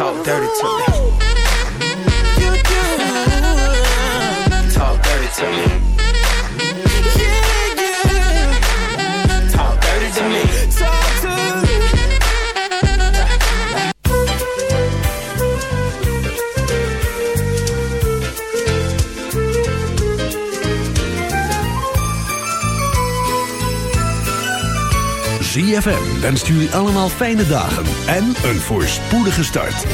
Talk dirty to me. ZFM wenst jullie allemaal fijne dagen en een voorspoedige start.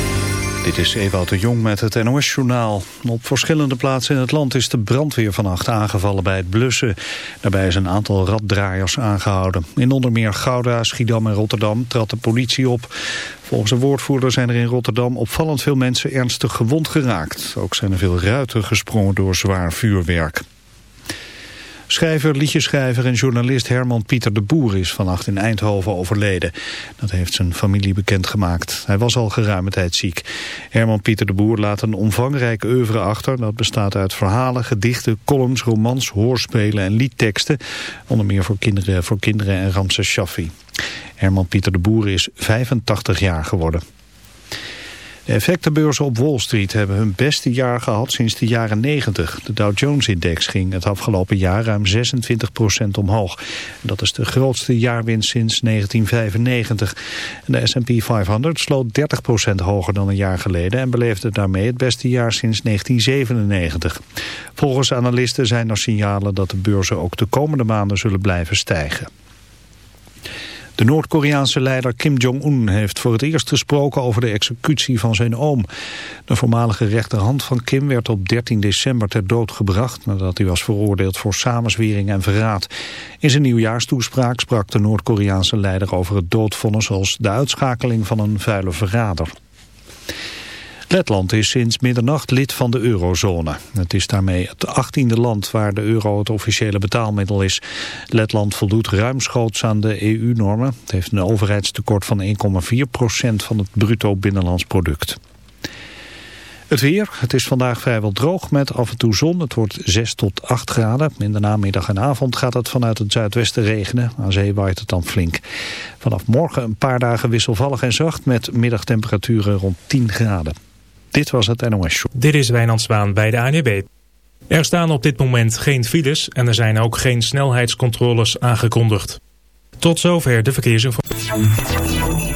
Dit is Ewout de Jong met het NOS-journaal. Op verschillende plaatsen in het land is de brandweer vannacht aangevallen bij het blussen. Daarbij is een aantal raddraaiers aangehouden. In onder meer Gouda, Schiedam en Rotterdam trad de politie op. Volgens een woordvoerder zijn er in Rotterdam opvallend veel mensen ernstig gewond geraakt. Ook zijn er veel ruiten gesprongen door zwaar vuurwerk. Schrijver, liedjeschrijver en journalist Herman Pieter de Boer is vannacht in Eindhoven overleden. Dat heeft zijn familie bekendgemaakt. Hij was al geruime tijd ziek. Herman Pieter de Boer laat een omvangrijk oeuvre achter. Dat bestaat uit verhalen, gedichten, columns, romans, hoorspelen en liedteksten. Onder meer voor kinderen, voor kinderen en Ramses Shaffi. Herman Pieter de Boer is 85 jaar geworden. De effectenbeurzen op Wall Street hebben hun beste jaar gehad sinds de jaren 90. De Dow Jones-index ging het afgelopen jaar ruim 26% omhoog. Dat is de grootste jaarwinst sinds 1995. De S&P 500 sloot 30% hoger dan een jaar geleden... en beleefde daarmee het beste jaar sinds 1997. Volgens analisten zijn er signalen dat de beurzen ook de komende maanden zullen blijven stijgen. De Noord-Koreaanse leider Kim Jong-un heeft voor het eerst gesproken over de executie van zijn oom. De voormalige rechterhand van Kim werd op 13 december ter dood gebracht nadat hij was veroordeeld voor samenzwering en verraad. In zijn nieuwjaarstoespraak sprak de Noord-Koreaanse leider over het doodvonnis als de uitschakeling van een vuile verrader. Letland is sinds middernacht lid van de eurozone. Het is daarmee het achttiende land waar de euro het officiële betaalmiddel is. Letland voldoet ruimschoots aan de EU-normen. Het heeft een overheidstekort van 1,4% van het bruto binnenlands product. Het weer, het is vandaag vrijwel droog met af en toe zon. Het wordt 6 tot 8 graden. In de namiddag en avond gaat het vanuit het zuidwesten regenen. Aan zee waait het dan flink. Vanaf morgen een paar dagen wisselvallig en zacht met middagtemperaturen rond 10 graden. Dit was het NOS. Dit is Wijnand bij de ANWB. Er staan op dit moment geen files en er zijn ook geen snelheidscontroles aangekondigd. Tot zover de verkeersinformatie.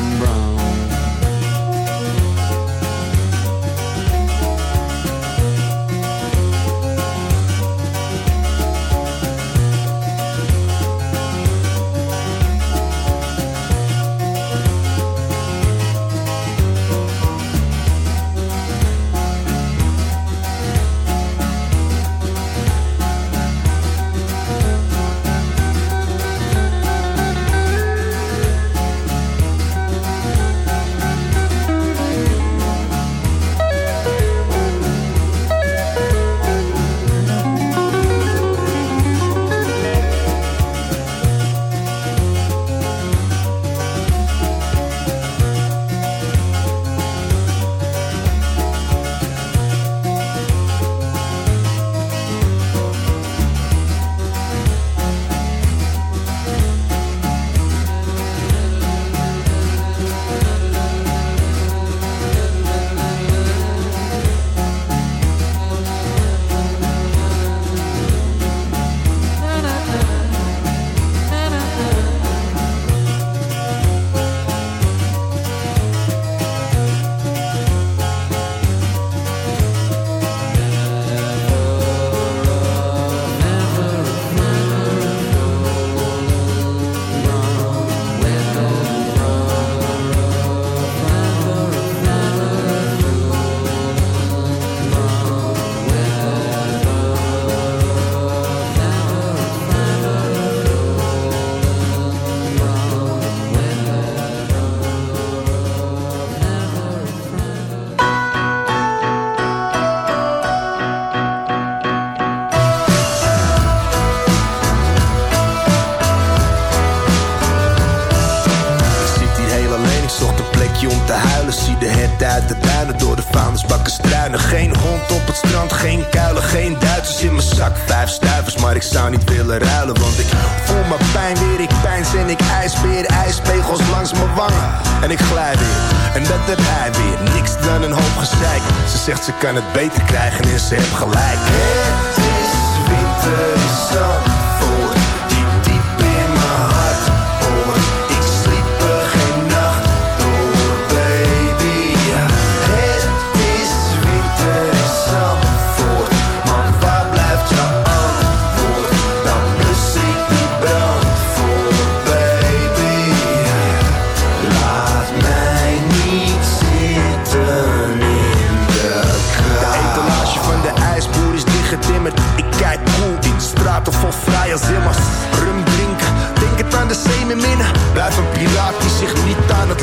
Want ik voel mijn pijn weer, ik pijn en ik ijsbeer. Ijspegels langs mijn wangen en ik glij weer. En dat heb hij weer, niks dan een hoop gezeik. Ze zegt ze kan het beter krijgen en ze heeft gelijk. Het is winter in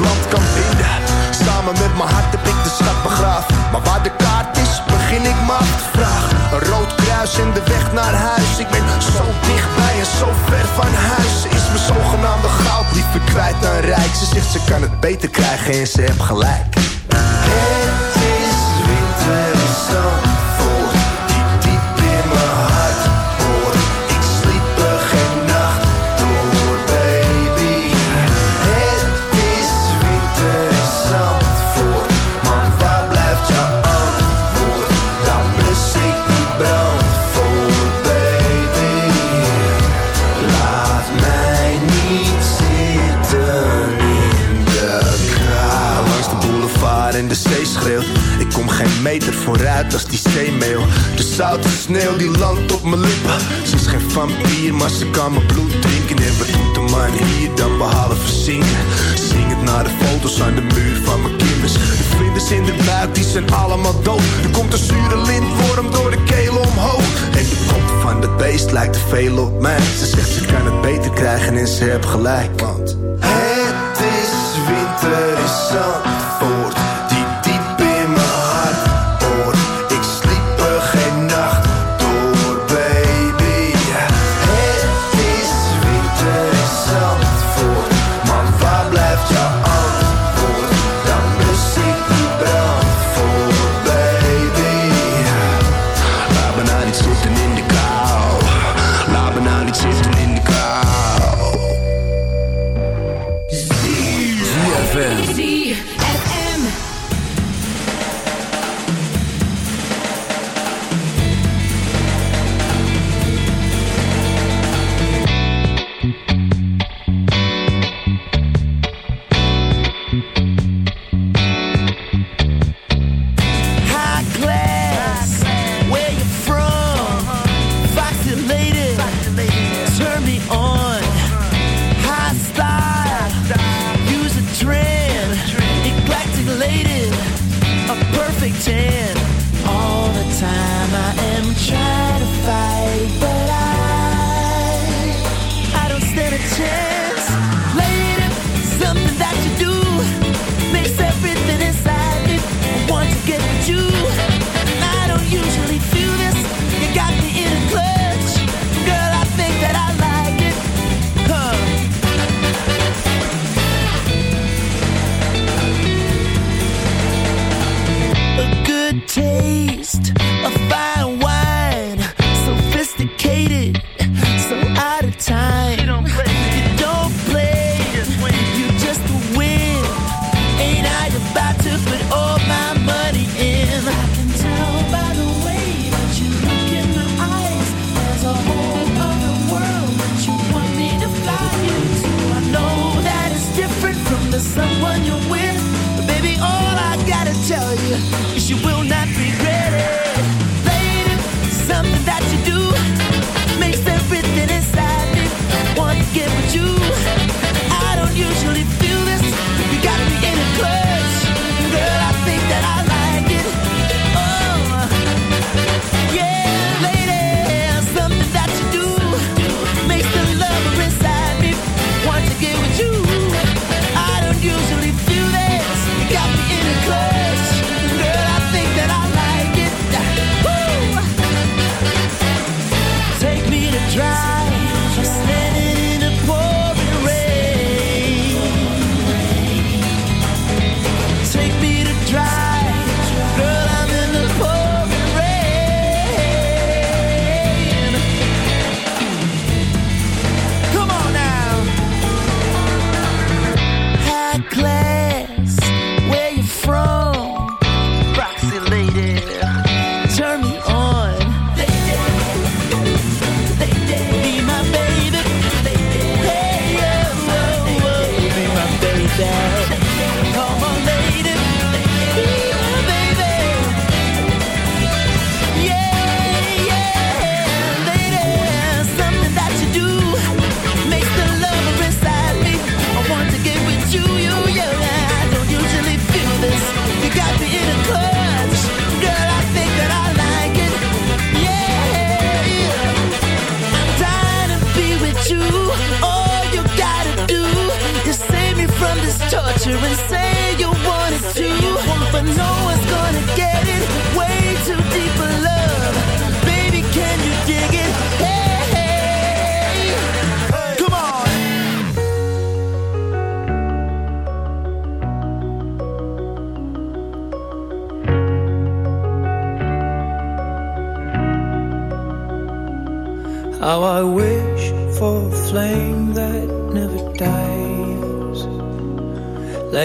land kan binden. Samen met mijn hart heb ik de schat begraven. Maar waar de kaart is, begin ik me af te vragen. Een rood kruis en de weg naar huis. Ik ben zo dichtbij en zo ver van huis. Is mijn zogenaamde goud liever kwijt dan rijk. Ze zegt ze kan het beter krijgen en ze heeft gelijk. Dat als die zeemeel. De zoute sneeuw die landt op mijn lippen. Ze is geen vampier, maar ze kan mijn bloed drinken. En wat doet de man hier dan behalve zingen? Zing het naar de foto's aan de muur van mijn kinders. De vlinders in de buik, die zijn allemaal dood. Er komt een zure lintworm door de keel omhoog. En de kop van de beest lijkt te veel op mij. Ze zegt ze kan het beter krijgen en ze heeft gelijk. Want het is winter is zo.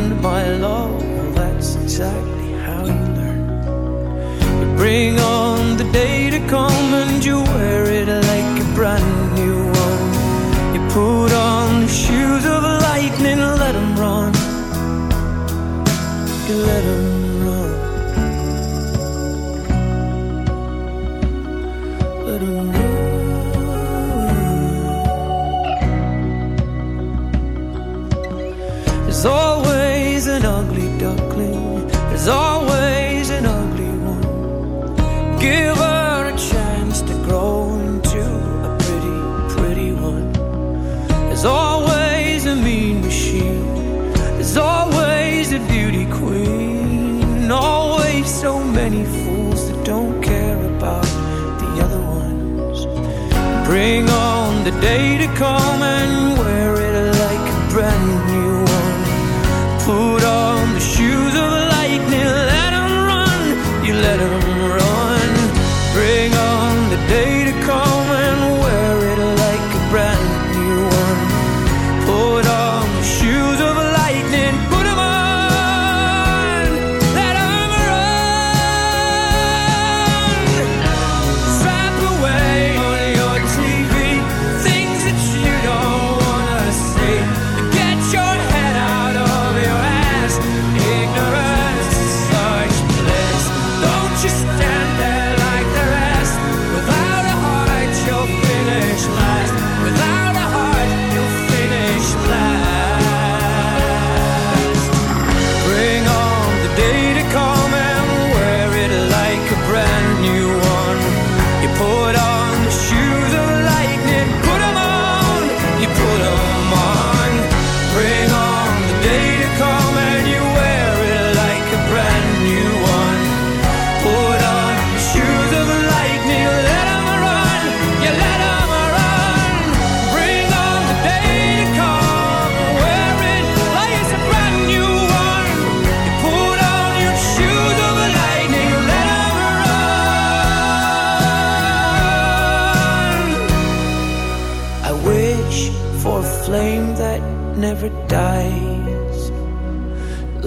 blind my love. Well, that's exactly how you learn. You bring on the day to come and you wear it. the day to come and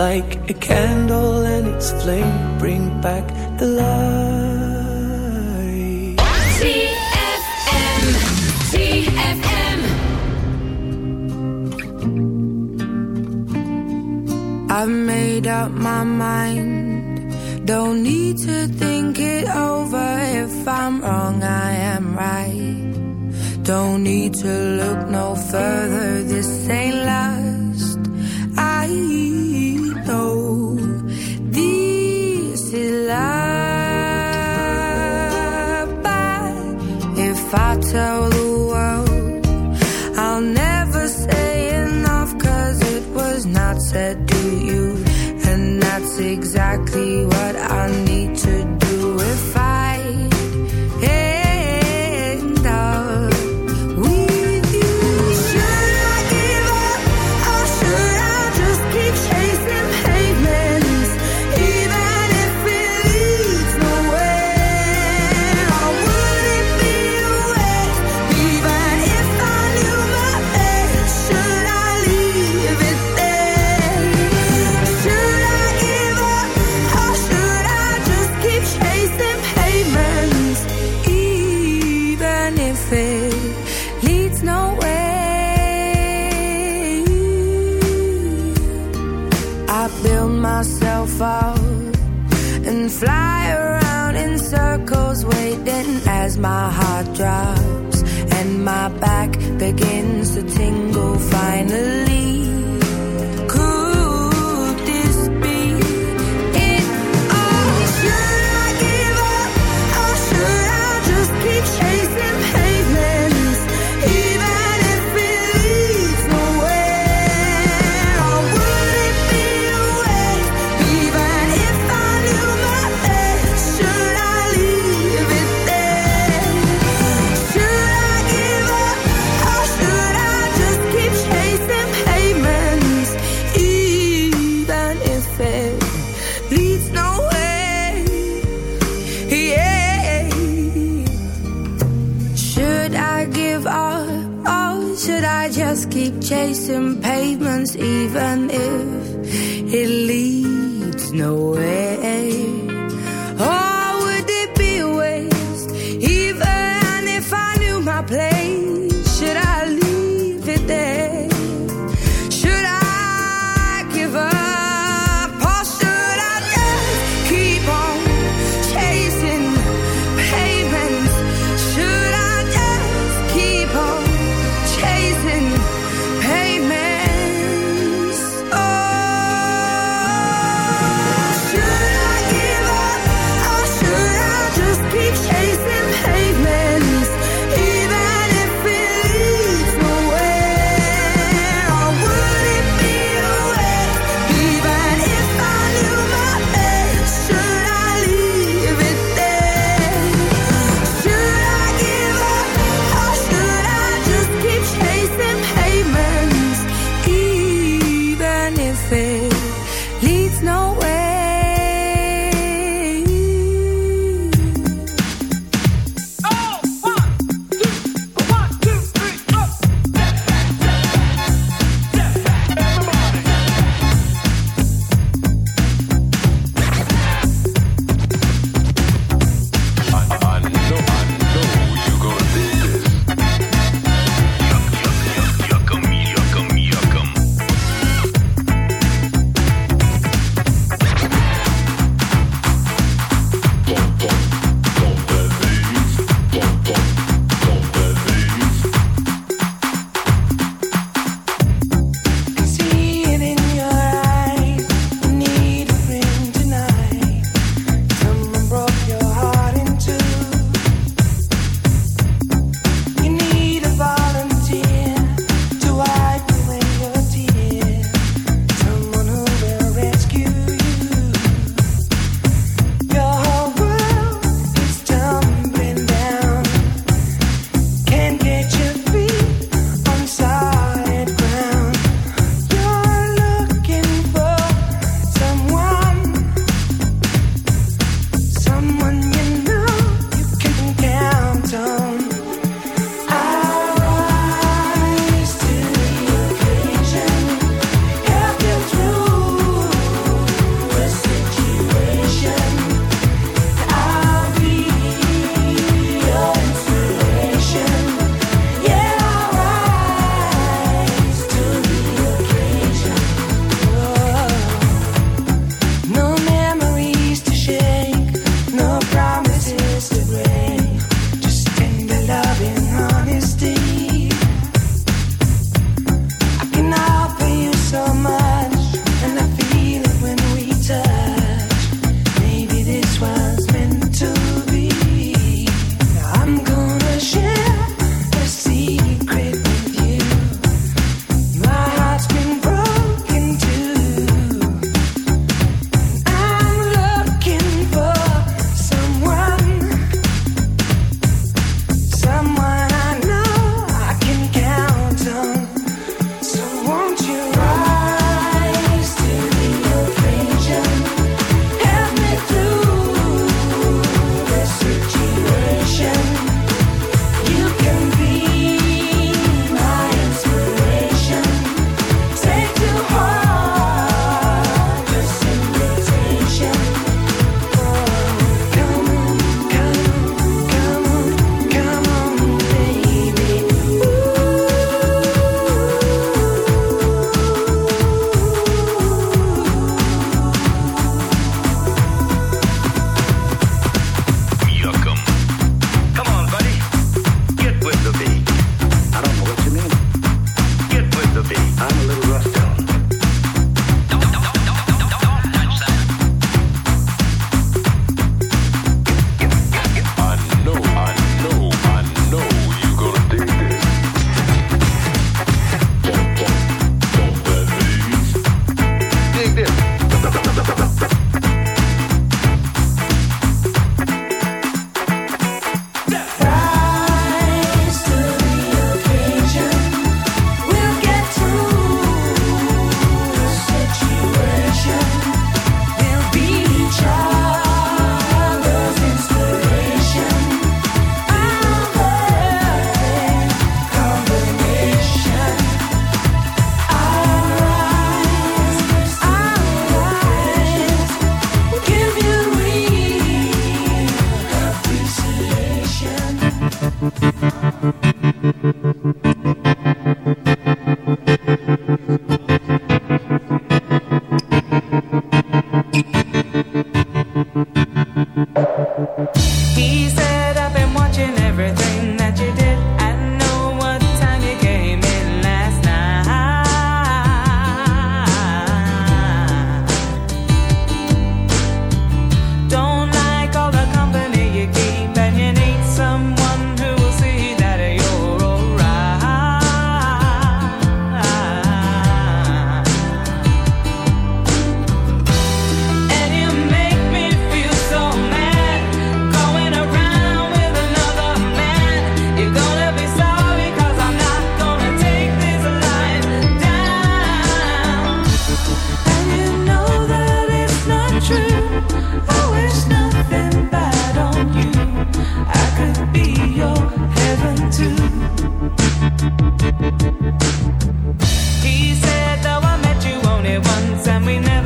like a candle and its flame bring back the light. TFM, TFM. I've made up my mind. Don't need to think it over. If I'm wrong, I am right. Don't need to look no further. This ain't love exactly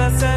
us.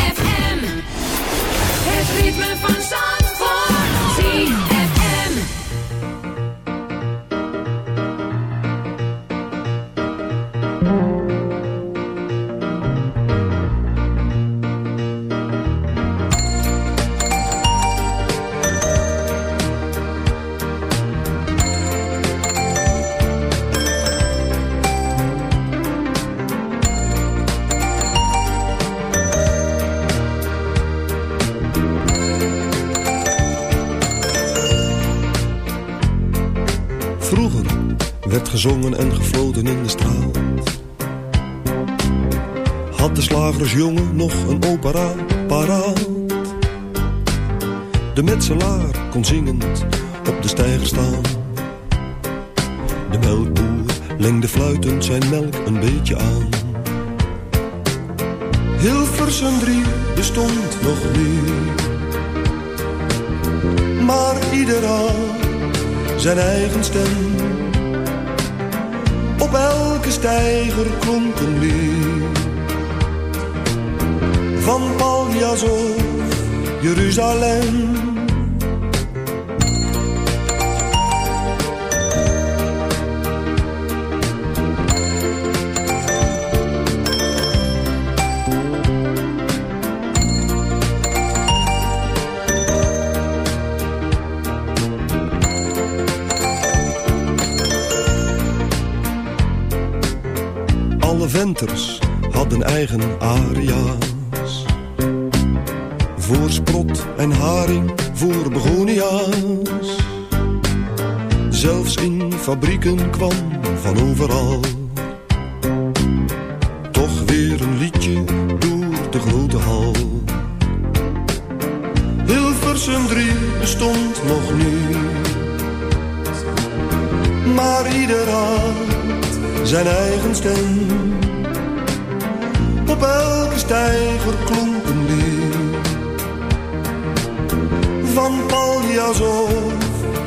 Stond nog niet. Maar ieder had zijn eigen stem. Op elke steiger komt een lied. Van Paljas of Jeruzalem. Venters hadden eigen aria's. Voor sprot en haring, voor begonia's. Zelfs in fabrieken kwam van overal. Toch weer een liedje door de grote hal. Hilversum drie bestond nog niet maar ieder had zijn eigen stem.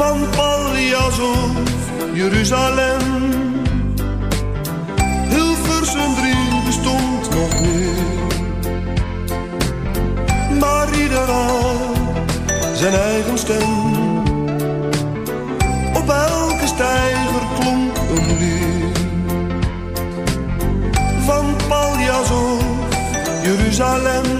Van Paljas of Jeruzalem. Hilversum 3 bestond nog niet. Maar ieder had zijn eigen stem. Op elke stijger klonk een lied. Van Paljas of Jeruzalem.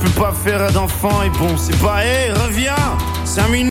Je peux pas faire d'enfant et bon, c'est pas, hé, reviens, 5 minutes.